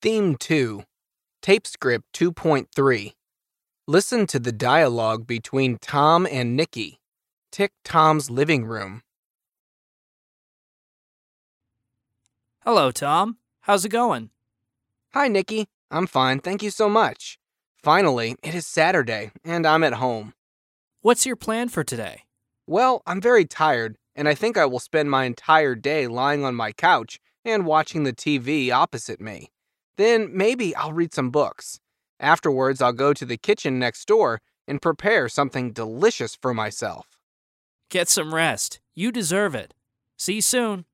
Theme 2, Tape Script 2.3. Listen to the dialogue between Tom and Nikki. Tick Tom's living room. Hello, Tom. How's it going? Hi, Nikki. I'm fine, thank you so much. Finally, it is Saturday, and I'm at home. What's your plan for today? Well, I'm very tired, and I think I will spend my entire day lying on my couch and watching the TV opposite me. Then maybe I'll read some books. Afterwards, I'll go to the kitchen next door and prepare something delicious for myself. Get some rest. You deserve it. See you soon.